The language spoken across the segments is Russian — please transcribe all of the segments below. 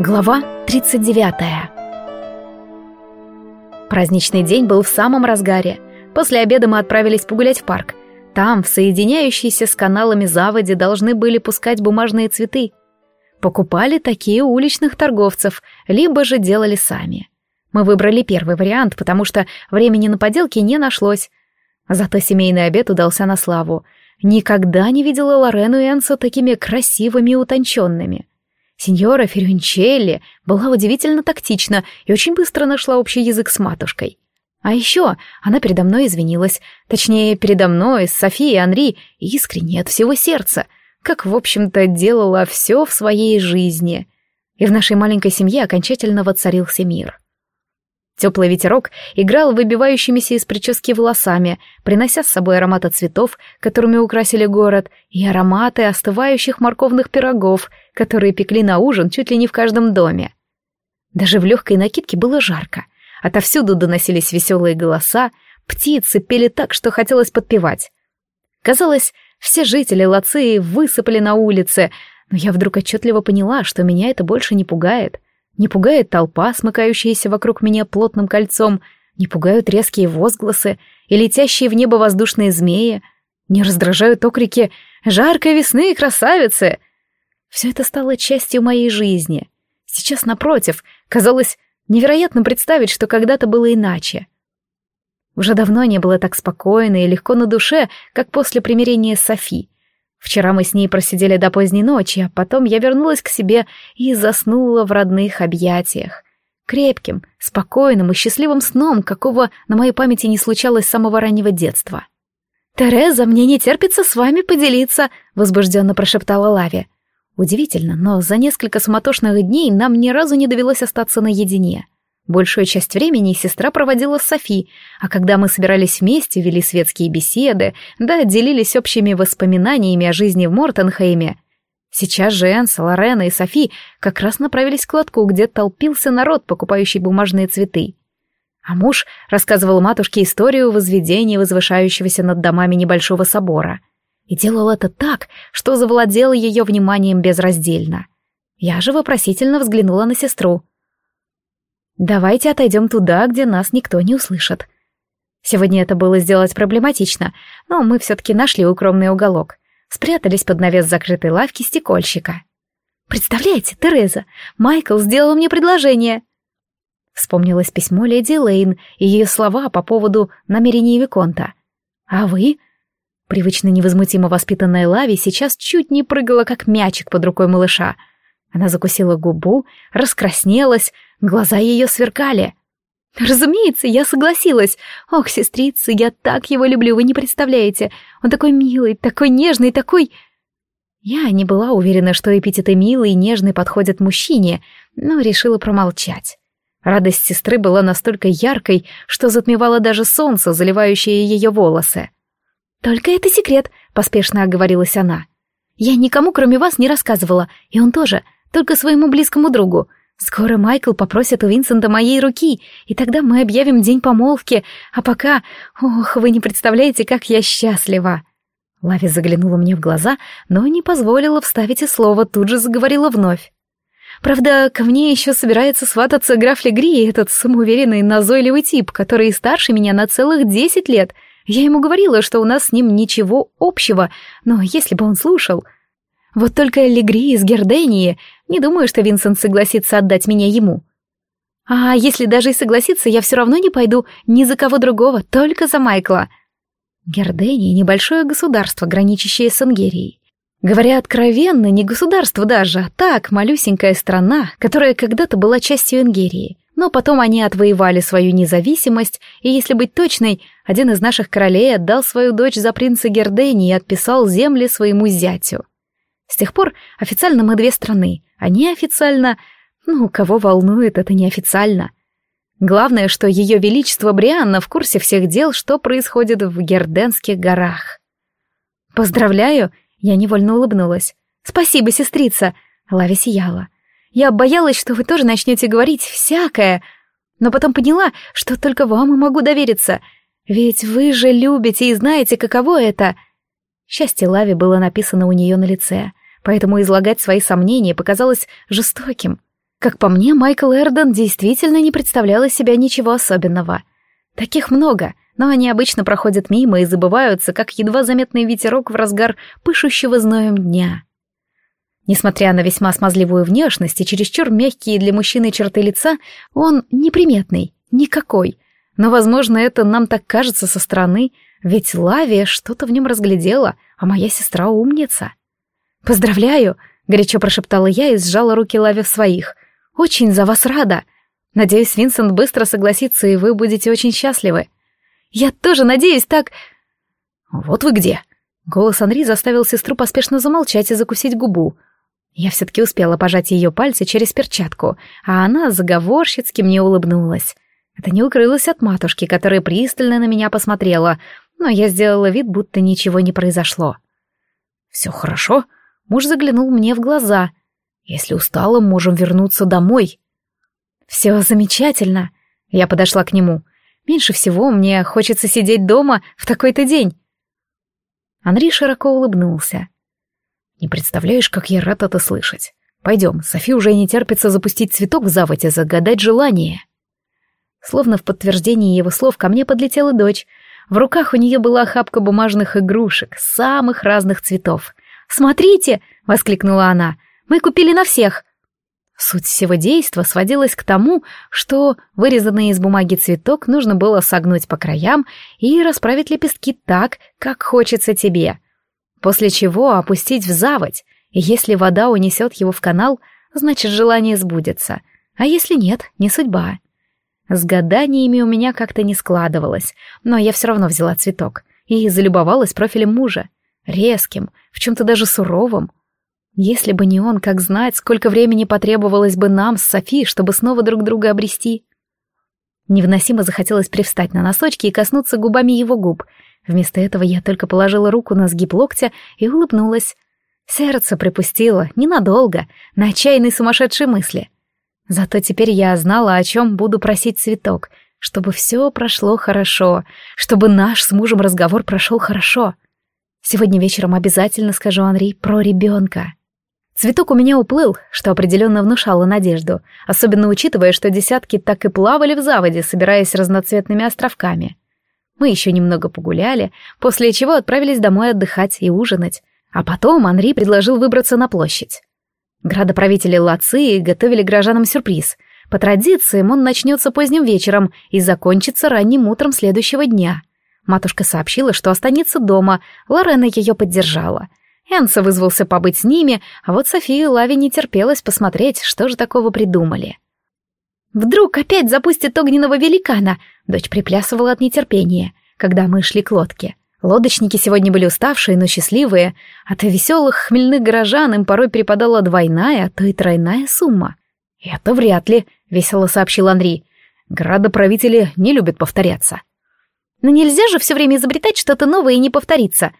Глава 39 Праздничный день был в самом разгаре. После обеда мы отправились погулять в парк. Там, в соединяющейся с каналами заводе, должны были пускать бумажные цветы. Покупали такие уличных торговцев, либо же делали сами. Мы выбрали первый вариант, потому что времени на поделки не нашлось. Зато семейный обед удался на славу. Никогда не видела Лорену и Энсо такими красивыми и утонченными. Сеньора Ферюнчелли была удивительно тактична и очень быстро нашла общий язык с матушкой. А еще она передо мной извинилась, точнее, передо мной, с Софией и Анри, искренне от всего сердца, как, в общем-то, делала все в своей жизни. И в нашей маленькой семье окончательно воцарился мир. Теплый ветерок играл выбивающимися из прически волосами, принося с собой ароматы цветов, которыми украсили город, и ароматы остывающих морковных пирогов, которые пекли на ужин чуть ли не в каждом доме. Даже в легкой накидке было жарко. Отовсюду доносились веселые голоса, птицы пели так, что хотелось подпевать. Казалось, все жители Лацеи высыпали на улице, но я вдруг отчетливо поняла, что меня это больше не пугает — не пугает толпа, смыкающаяся вокруг меня плотным кольцом, не пугают резкие возгласы и летящие в небо воздушные змеи, не раздражают окрики «Жаркой весны, красавицы!». Все это стало частью моей жизни. Сейчас, напротив, казалось невероятно представить, что когда-то было иначе. Уже давно не было так спокойно и легко на душе, как после примирения с Софи, Вчера мы с ней просидели до поздней ночи, а потом я вернулась к себе и заснула в родных объятиях. Крепким, спокойным и счастливым сном, какого на моей памяти не случалось с самого раннего детства. «Тереза, мне не терпится с вами поделиться», — возбужденно прошептала Лави. Удивительно, но за несколько суматошных дней нам ни разу не довелось остаться наедине. Большую часть времени сестра проводила с Софи, а когда мы собирались вместе, вели светские беседы, да делились общими воспоминаниями о жизни в Мортенхейме. Сейчас же Энса, Лорена и Софи как раз направились к лотку, где толпился народ, покупающий бумажные цветы. А муж рассказывал матушке историю возведения возвышающегося над домами небольшого собора. И делал это так, что завладел ее вниманием безраздельно. Я же вопросительно взглянула на сестру. Давайте отойдем туда, где нас никто не услышит. Сегодня это было сделать проблематично, но мы все-таки нашли укромный уголок. Спрятались под навес закрытой лавки стекольщика. «Представляете, Тереза, Майкл сделал мне предложение!» Вспомнилось письмо леди Лейн и ее слова по поводу намерений Виконта. «А вы?» Привычно невозмутимо воспитанная Лави сейчас чуть не прыгала, как мячик под рукой малыша. Она закусила губу, раскраснелась, Глаза ее сверкали. Разумеется, я согласилась. Ох, сестрица, я так его люблю, вы не представляете. Он такой милый, такой нежный, такой... Я не была уверена, что эпитеты «милый» и «нежный» подходят мужчине, но решила промолчать. Радость сестры была настолько яркой, что затмевала даже солнце, заливающее ее волосы. «Только это секрет», — поспешно оговорилась она. «Я никому, кроме вас, не рассказывала, и он тоже, только своему близкому другу. Скоро Майкл попросит у Винсента моей руки, и тогда мы объявим день помолвки, а пока... Ох, вы не представляете, как я счастлива!» Лави заглянула мне в глаза, но не позволила вставить и слово, тут же заговорила вновь. «Правда, ко мне еще собирается свататься граф Легри, этот самоуверенный, назойливый тип, который старше меня на целых десять лет. Я ему говорила, что у нас с ним ничего общего, но если бы он слушал...» Вот только Легри из Гердении, не думаю, что Винсент согласится отдать меня ему. А если даже и согласится, я все равно не пойду ни за кого другого, только за Майкла. Гердения — небольшое государство, граничащее с Ангерией. Говоря откровенно, не государство даже, а так, малюсенькая страна, которая когда-то была частью Ингерии. Но потом они отвоевали свою независимость, и, если быть точной, один из наших королей отдал свою дочь за принца Гердении и отписал земли своему зятю. С тех пор официально мы две страны, а неофициально... Ну, кого волнует это неофициально? Главное, что ее величество Брианна в курсе всех дел, что происходит в Герденских горах. «Поздравляю!» — я невольно улыбнулась. «Спасибо, сестрица!» — Лави сияла. «Я боялась, что вы тоже начнете говорить всякое, но потом поняла, что только вам и могу довериться, ведь вы же любите и знаете, каково это...» Счастье Лави было написано у нее на лице, поэтому излагать свои сомнения показалось жестоким. Как по мне, Майкл Эрден действительно не представлял из себя ничего особенного. Таких много, но они обычно проходят мимо и забываются, как едва заметный ветерок в разгар пышущего зноем дня. Несмотря на весьма смазливую внешность и чересчур мягкие для мужчины черты лица, он неприметный, никакой. Но, возможно, это нам так кажется со стороны, ведь Лавия что-то в нем разглядела, а моя сестра умница. «Поздравляю!» — горячо прошептала я и сжала руки Лави в своих. «Очень за вас рада! Надеюсь, Винсент быстро согласится, и вы будете очень счастливы. Я тоже надеюсь так...» «Вот вы где!» Голос Анри заставил сестру поспешно замолчать и закусить губу. Я все-таки успела пожать ее пальцы через перчатку, а она заговорщицки мне улыбнулась. Это не укрылось от матушки, которая пристально на меня посмотрела, но я сделала вид, будто ничего не произошло. «Все хорошо?» Муж заглянул мне в глаза. «Если устала, можем вернуться домой». «Все замечательно». Я подошла к нему. «Меньше всего мне хочется сидеть дома в такой-то день». Анри широко улыбнулся. Не представляешь, как я рад это слышать. Пойдем, Софи уже не терпится запустить цветок в заводе, загадать желание. Словно в подтверждении его слов ко мне подлетела дочь. В руках у нее была охапка бумажных игрушек, самых разных цветов. «Смотрите!» — воскликнула она. «Мы купили на всех!» Суть всего действа сводилась к тому, что вырезанный из бумаги цветок нужно было согнуть по краям и расправить лепестки так, как хочется тебе — после чего опустить в заводь, если вода унесет его в канал, значит желание сбудется, а если нет, не судьба. С гаданиями у меня как-то не складывалось, но я все равно взяла цветок и залюбовалась профилем мужа, резким, в чем-то даже суровым. Если бы не он, как знать, сколько времени потребовалось бы нам с Софи, чтобы снова друг друга обрести. Невыносимо захотелось привстать на носочки и коснуться губами его губ — Вместо этого я только положила руку на сгиб локтя и улыбнулась. Сердце припустило, ненадолго, на отчаянной сумасшедшей мысли. Зато теперь я знала, о чем буду просить цветок, чтобы все прошло хорошо, чтобы наш с мужем разговор прошел хорошо. Сегодня вечером обязательно скажу Анри про ребенка. Цветок у меня уплыл, что определенно внушало надежду, особенно учитывая, что десятки так и плавали в заводе, собираясь разноцветными островками. Мы еще немного погуляли, после чего отправились домой отдыхать и ужинать. А потом Анри предложил выбраться на площадь. Градоправители Лации готовили горожанам сюрприз. По традициям он начнется поздним вечером и закончится ранним утром следующего дня. Матушка сообщила, что останется дома, Лорена ее поддержала. Энса вызвался побыть с ними, а вот София и Лави не терпелась посмотреть, что же такого придумали. Вдруг опять запустит огненного великана? Дочь приплясывала от нетерпения, когда мы шли к лодке. Лодочники сегодня были уставшие, но счастливые. От веселых хмельных горожан им порой перепадала двойная, а то и тройная сумма. «Это вряд ли», — весело сообщил Андрей. «Градоправители не любят повторяться». «Но нельзя же все время изобретать что-то новое и не повториться».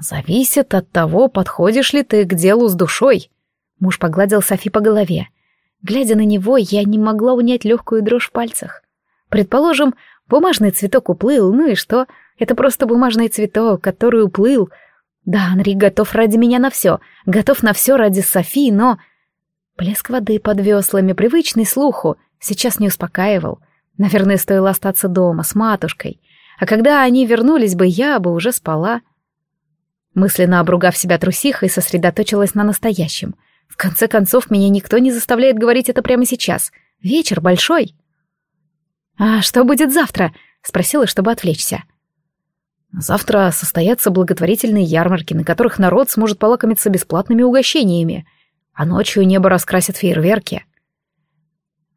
«Зависит от того, подходишь ли ты к делу с душой». Муж погладил Софи по голове. Глядя на него, я не могла унять легкую дрожь в пальцах. Предположим, бумажный цветок уплыл, ну и что? Это просто бумажный цветок, который уплыл. Да, Анри готов ради меня на все, готов на все ради Софи, но... Плеск воды под веслами, привычный слуху, сейчас не успокаивал. Наверное, стоило остаться дома с матушкой. А когда они вернулись бы, я бы уже спала. Мысленно обругав себя трусихой, сосредоточилась на настоящем — в конце концов, меня никто не заставляет говорить это прямо сейчас. Вечер большой. «А что будет завтра?» — спросила, чтобы отвлечься. «Завтра состоятся благотворительные ярмарки, на которых народ сможет полакомиться бесплатными угощениями, а ночью небо раскрасят фейерверки».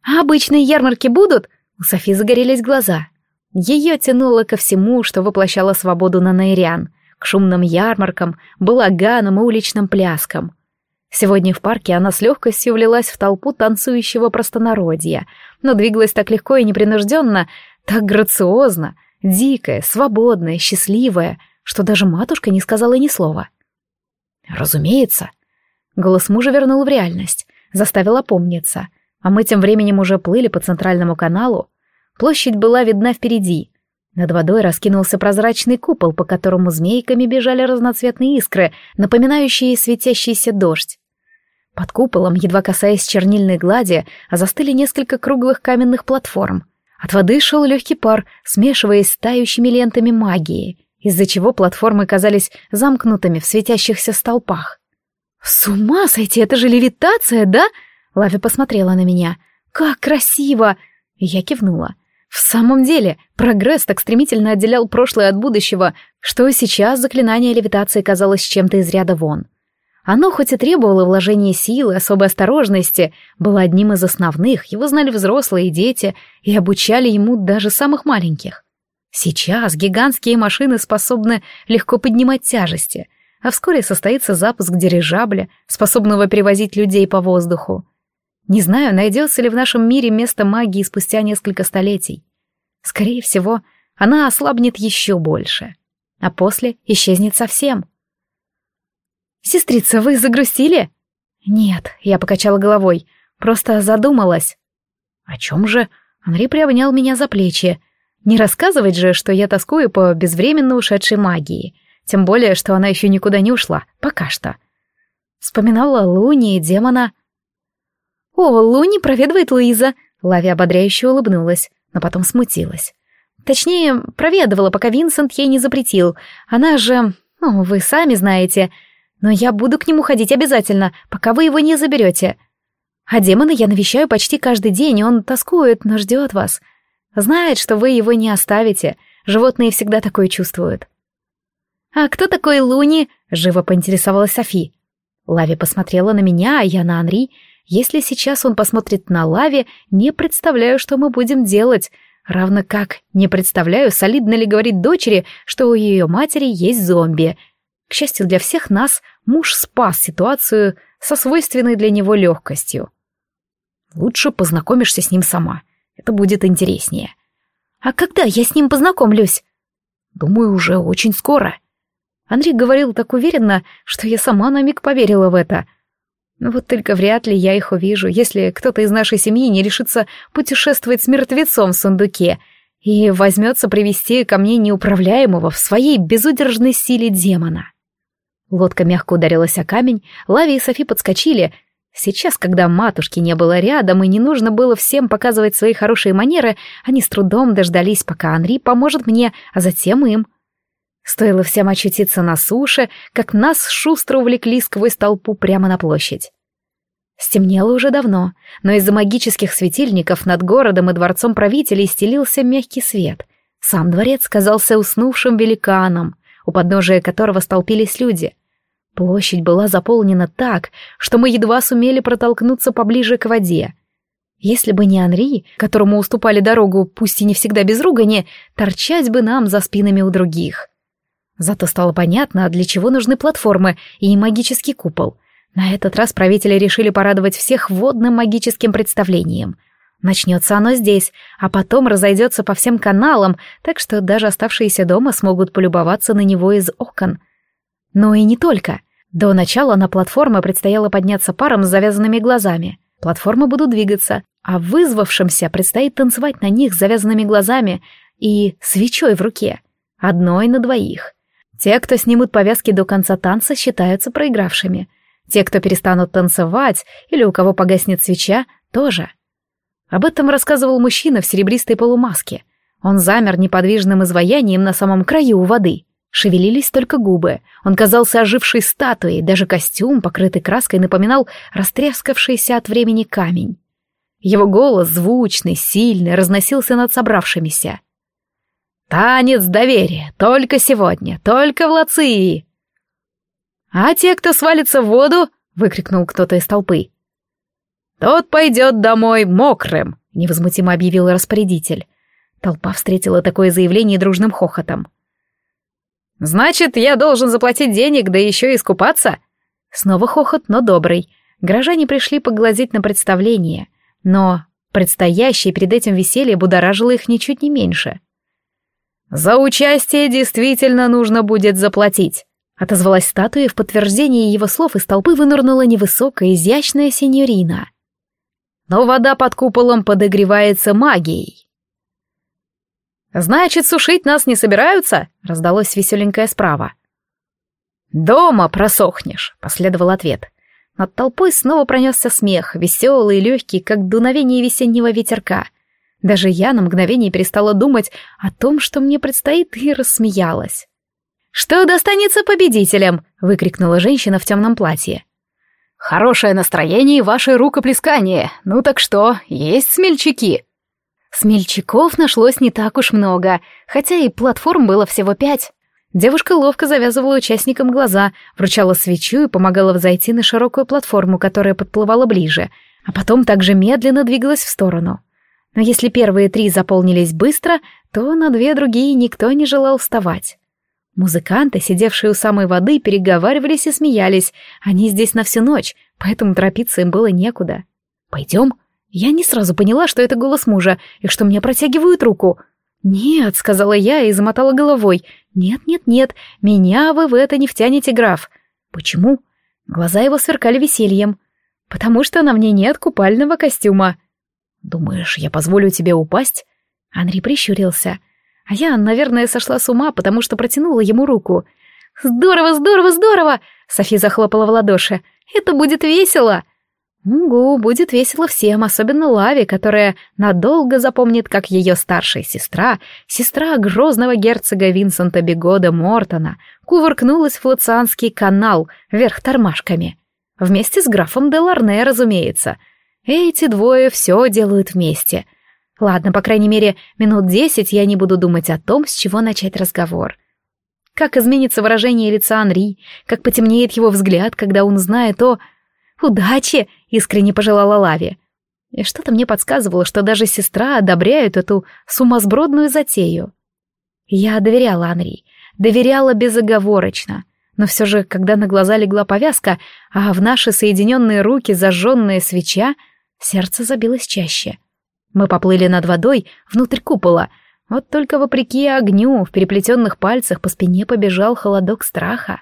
«А обычные ярмарки будут?» У Софи загорелись глаза. Ее тянуло ко всему, что воплощало свободу на Найрян, к шумным ярмаркам, балаганам и уличным пляскам — Сегодня в парке она с легкостью влилась в толпу танцующего простонародья, но двигалась так легко и непринужденно, так грациозно, дикая, свободная, счастливая, что даже матушка не сказала ни слова. «Разумеется». Голос мужа вернул в реальность, заставил опомниться, а мы тем временем уже плыли по центральному каналу. Площадь была видна впереди. Над водой раскинулся прозрачный купол, по которому змейками бежали разноцветные искры, напоминающие светящийся дождь. Под куполом, едва касаясь чернильной глади, застыли несколько круглых каменных платформ. От воды шел легкий пар, смешиваясь с тающими лентами магии, из-за чего платформы казались замкнутыми в светящихся столпах. «С ума сойти, это же левитация, да?» Лави посмотрела на меня. «Как красиво!» Я кивнула. В самом деле, прогресс так стремительно отделял прошлое от будущего, что сейчас заклинание левитации казалось чем-то из ряда вон. Оно хоть и требовало вложения силы, особой осторожности, было одним из основных, его знали взрослые и дети, и обучали ему даже самых маленьких. Сейчас гигантские машины способны легко поднимать тяжести, а вскоре состоится запуск дирижабля, способного перевозить людей по воздуху. Не знаю, найдется ли в нашем мире место магии спустя несколько столетий. Скорее всего, она ослабнет еще больше, а после исчезнет совсем — «Сестрица, вы загрустили?» «Нет», — я покачала головой, просто задумалась. «О чем же?» Анри приобнял меня за плечи. «Не рассказывать же, что я тоскую по безвременно ушедшей магии. Тем более, что она еще никуда не ушла, пока что». Вспоминала Луни и демона. «О, Луни проведывает Луиза!» Лави ободряюще улыбнулась, но потом смутилась. Точнее, проведывала, пока Винсент ей не запретил. Она же... Ну, вы сами знаете... Но я буду к нему ходить обязательно, пока вы его не заберете. А демона я навещаю почти каждый день, он тоскует, но ждет вас. Знает, что вы его не оставите. Животные всегда такое чувствуют. «А кто такой Луни?» — живо поинтересовалась Софи. Лави посмотрела на меня, а я на Анри. Если сейчас он посмотрит на Лави, не представляю, что мы будем делать. Равно как не представляю, солидно ли говорить дочери, что у ее матери есть зомби — к счастью для всех нас, муж спас ситуацию со свойственной для него легкостью. Лучше познакомишься с ним сама. Это будет интереснее. А когда я с ним познакомлюсь? Думаю, уже очень скоро. Андрей говорил так уверенно, что я сама на миг поверила в это. Но вот только вряд ли я их увижу, если кто-то из нашей семьи не решится путешествовать с мертвецом в сундуке и возьмется привести ко мне неуправляемого в своей безудержной силе демона. Лодка мягко ударилась о камень, Лави и Софи подскочили. Сейчас, когда матушки не было рядом и не нужно было всем показывать свои хорошие манеры, они с трудом дождались, пока Анри поможет мне, а затем им. Стоило всем очутиться на суше, как нас шустро увлекли сквозь толпу прямо на площадь. Стемнело уже давно, но из-за магических светильников над городом и дворцом правителей стелился мягкий свет. Сам дворец казался уснувшим великаном, у подножия которого столпились люди — Площадь была заполнена так, что мы едва сумели протолкнуться поближе к воде. Если бы не Анри, которому уступали дорогу, пусть и не всегда без ругани, торчать бы нам за спинами у других. Зато стало понятно, для чего нужны платформы и магический купол. На этот раз правители решили порадовать всех водным магическим представлением. Начнется оно здесь, а потом разойдется по всем каналам, так что даже оставшиеся дома смогут полюбоваться на него из окон — но и не только. До начала на платформы предстояло подняться парам с завязанными глазами. Платформы будут двигаться, а вызвавшимся предстоит танцевать на них с завязанными глазами и свечой в руке. Одной на двоих. Те, кто снимут повязки до конца танца, считаются проигравшими. Те, кто перестанут танцевать или у кого погаснет свеча, тоже. Об этом рассказывал мужчина в серебристой полумаске. Он замер неподвижным изваянием на самом краю воды. Шевелились только губы. Он казался ожившей статуей, даже костюм, покрытый краской, напоминал растрескавшийся от времени камень. Его голос, звучный, сильный, разносился над собравшимися. «Танец доверия! Только сегодня! Только в Лации!» «А те, кто свалится в воду?» — выкрикнул кто-то из толпы. «Тот пойдет домой мокрым», — невозмутимо объявил распорядитель. Толпа встретила такое заявление дружным хохотом. «Значит, я должен заплатить денег, да еще и искупаться?» Снова хохот, но добрый. Горожане пришли поглазеть на представление, но предстоящее перед этим веселье будоражило их ничуть не меньше. «За участие действительно нужно будет заплатить», — отозвалась статуя в подтверждение его слов из толпы вынырнула невысокая, изящная сеньорина. «Но вода под куполом подогревается магией. «Значит, сушить нас не собираются?» — раздалось веселенькое справа. «Дома просохнешь», — последовал ответ. Над толпой снова пронесся смех, веселый и легкий, как дуновение весеннего ветерка. Даже я на мгновение перестала думать о том, что мне предстоит, и рассмеялась. «Что достанется победителям?» — выкрикнула женщина в темном платье. «Хорошее настроение и ваше рукоплескание. Ну так что, есть смельчаки?» Смельчаков нашлось не так уж много, хотя и платформ было всего пять. Девушка ловко завязывала участникам глаза, вручала свечу и помогала взойти на широкую платформу, которая подплывала ближе, а потом также медленно двигалась в сторону. Но если первые три заполнились быстро, то на две другие никто не желал вставать. Музыканты, сидевшие у самой воды, переговаривались и смеялись. Они здесь на всю ночь, поэтому торопиться им было некуда. «Пойдем?» Я не сразу поняла, что это голос мужа, и что мне протягивают руку. «Нет», — сказала я и замотала головой. «Нет, нет, нет, меня вы в это не втянете, граф». «Почему?» Глаза его сверкали весельем. «Потому что на мне нет купального костюма». «Думаешь, я позволю тебе упасть?» Анри прищурился. А я, наверное, сошла с ума, потому что протянула ему руку. «Здорово, здорово, здорово!» Софи захлопала в ладоши. «Это будет весело!» Угу, будет весело всем, особенно Лаве, которая надолго запомнит, как ее старшая сестра, сестра грозного герцога Винсента Бегода Мортона, кувыркнулась в Луцианский канал вверх тормашками. Вместе с графом де Ларне, разумеется. Эти двое все делают вместе. Ладно, по крайней мере, минут десять я не буду думать о том, с чего начать разговор. Как изменится выражение лица Анри, как потемнеет его взгляд, когда он знает о... «Удачи!» — искренне пожелала Лави. И что-то мне подсказывало, что даже сестра одобряет эту сумасбродную затею. Я доверяла Анри, доверяла безоговорочно, но все же, когда на глаза легла повязка, а в наши соединенные руки зажженная свеча, сердце забилось чаще. Мы поплыли над водой внутрь купола, вот только вопреки огню в переплетенных пальцах по спине побежал холодок страха.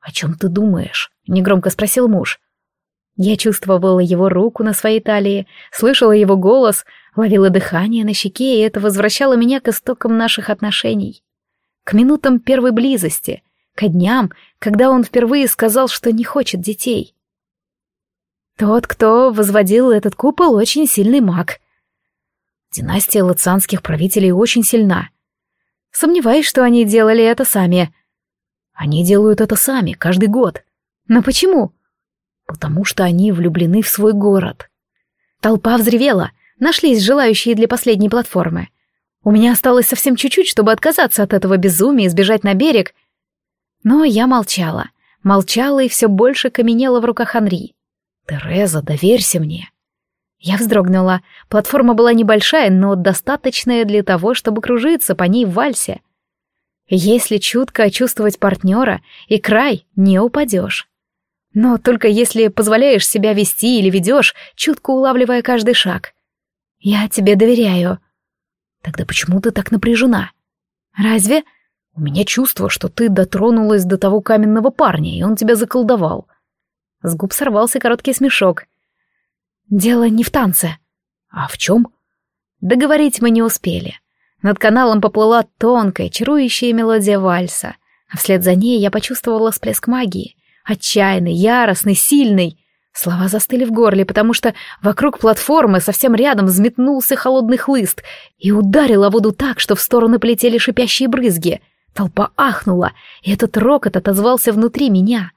«О чем ты думаешь?» — негромко спросил муж. Я чувствовала его руку на своей талии, слышала его голос, ловила дыхание на щеке, и это возвращало меня к истокам наших отношений. К минутам первой близости, к дням, когда он впервые сказал, что не хочет детей. Тот, кто возводил этот купол, очень сильный маг. Династия лацианских правителей очень сильна. Сомневаюсь, что они делали это сами. Они делают это сами, каждый год. Но почему? Потому что они влюблены в свой город. Толпа взревела, нашлись желающие для последней платформы. У меня осталось совсем чуть-чуть, чтобы отказаться от этого безумия и сбежать на берег. Но я молчала. Молчала и все больше каменела в руках Анри. «Тереза, доверься мне». Я вздрогнула. Платформа была небольшая, но достаточная для того, чтобы кружиться по ней в вальсе. Если чутко чувствовать партнера, и край не упадешь. Но только если позволяешь себя вести или ведешь, чутко улавливая каждый шаг. Я тебе доверяю. Тогда почему ты так напряжена? Разве? У меня чувство, что ты дотронулась до того каменного парня, и он тебя заколдовал. С губ сорвался короткий смешок. Дело не в танце. А в чем? Договорить мы не успели. Над каналом поплыла тонкая, чарующая мелодия вальса, а вслед за ней я почувствовала всплеск магии. Отчаянный, яростный, сильный. Слова застыли в горле, потому что вокруг платформы совсем рядом взметнулся холодный хлыст и ударил о воду так, что в стороны полетели шипящие брызги. Толпа ахнула, и этот рокот отозвался внутри меня.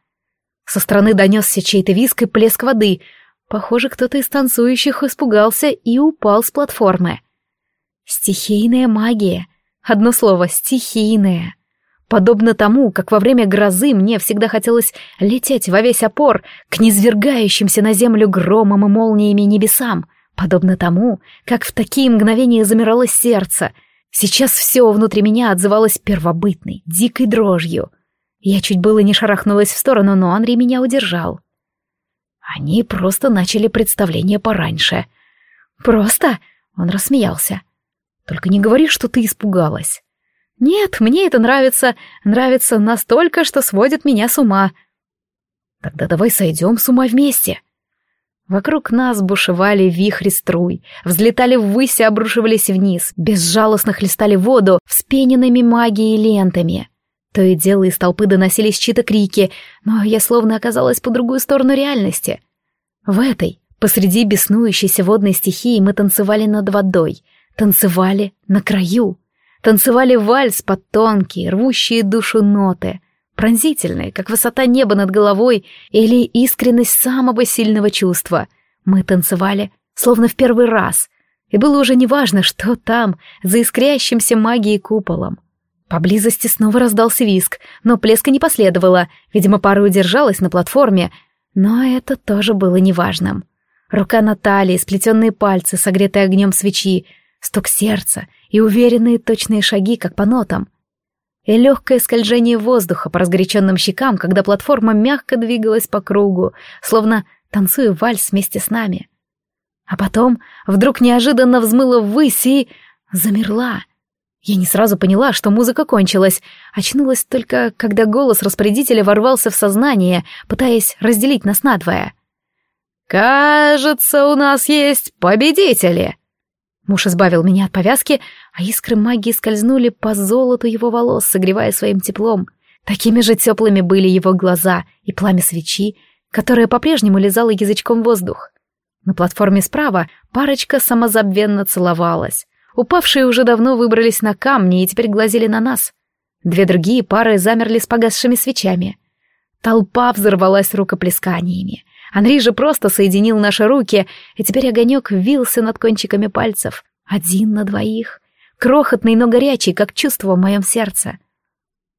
Со стороны донесся чей-то виск и плеск воды. Похоже, кто-то из танцующих испугался и упал с платформы. Стихийная магия. Одно слово — стихийная. Подобно тому, как во время грозы мне всегда хотелось лететь во весь опор к низвергающимся на землю громом и молниями небесам, подобно тому, как в такие мгновения замирало сердце, сейчас все внутри меня отзывалось первобытной, дикой дрожью. Я чуть было не шарахнулась в сторону, но Анри меня удержал. Они просто начали представление пораньше. «Просто?» — он рассмеялся. «Только не говори, что ты испугалась». Нет, мне это нравится, нравится настолько, что сводит меня с ума. Тогда давай сойдем с ума вместе. Вокруг нас бушевали вихри струй, взлетали ввысь и обрушивались вниз, безжалостно хлестали воду вспененными магией лентами. То и дело из толпы доносились чьи-то крики, но я словно оказалась по другую сторону реальности. В этой, посреди беснующейся водной стихии, мы танцевали над водой, танцевали на краю, танцевали вальс под тонкие, рвущие душу ноты, пронзительные, как высота неба над головой или искренность самого сильного чувства. Мы танцевали, словно в первый раз, и было уже неважно, что там, за искрящимся магией куполом. Поблизости снова раздался виск, но плеска не последовало, видимо, пара удержалась на платформе, но это тоже было неважным. Рука Натальи, сплетенные пальцы, согретые огнем свечи, стук сердца и уверенные точные шаги, как по нотам. И легкое скольжение воздуха по разгоряченным щекам, когда платформа мягко двигалась по кругу, словно танцуя вальс вместе с нами. А потом вдруг неожиданно взмыла ввысь и замерла — я не сразу поняла, что музыка кончилась. Очнулась только, когда голос распорядителя ворвался в сознание, пытаясь разделить нас надвое. «Кажется, у нас есть победители!» Муж избавил меня от повязки, а искры магии скользнули по золоту его волос, согревая своим теплом. Такими же теплыми были его глаза и пламя свечи, которое по-прежнему лизало язычком воздух. На платформе справа парочка самозабвенно целовалась. Упавшие уже давно выбрались на камни и теперь глазели на нас. Две другие пары замерли с погасшими свечами. Толпа взорвалась рукоплесканиями. Анри же просто соединил наши руки, и теперь огонек вился над кончиками пальцев. Один на двоих. Крохотный, но горячий, как чувство в моем сердце.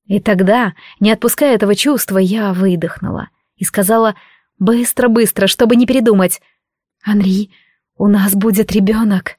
И тогда, не отпуская этого чувства, я выдохнула и сказала «быстро-быстро, чтобы не передумать». «Анри, у нас будет ребенок».